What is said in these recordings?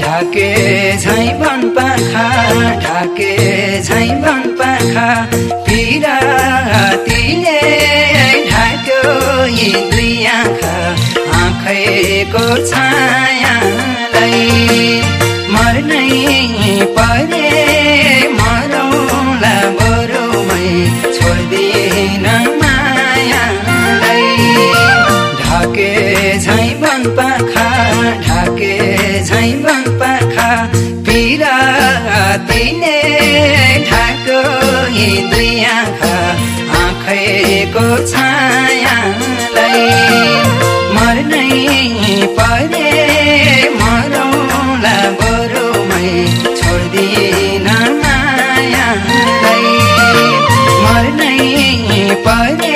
ढाके झै बन पाखा ढाके झै बन पाखा। पिरातीले ढाक्यो यी दुई आँखा आँखैको छायालाई मर्नै परे। बन पाखा पिरातीले ढाको यी दुई आँखा आँखैको छायालाई मर्नै परे मरौला बरुमै छोड्दिन मायालाई। मर्नै परे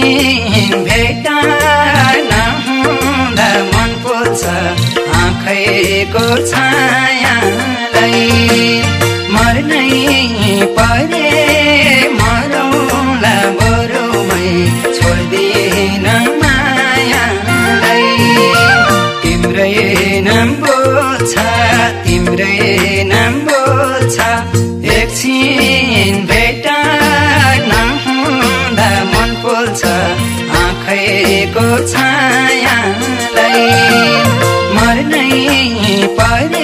एकछिन भेट नहुँदा मन पोल्छ आँखैको छायालाई मर्नै परे मरौला बरुमै छोड्दिन मायालाई तिम्रै नाम बोल्छ तिम्रै नाम परेको छायालाई मर्नै परे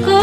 took